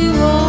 you are.